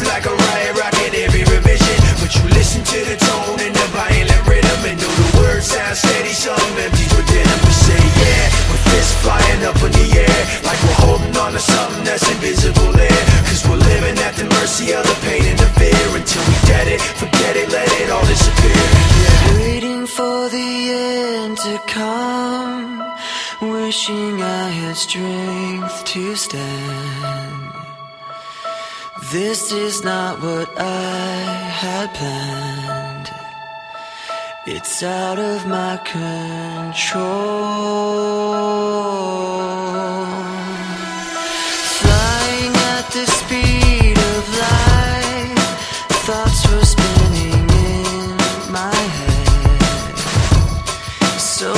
Like a riot rocking every revision. But you listen to the tone and the violent rhythm, and know the words sound steady. Some empties within them. We say, yeah, with fists flying up in the air, like we're holding on to something that's invisible there. Cause we're living at the mercy of the pain and the fear until we get it, forget it, let it all disappear. Yeah. Waiting for the end to come, wishing I had strength to stand. This is not what I had planned. It's out of my control. Flying at the speed of light, thoughts were spinning in my head. So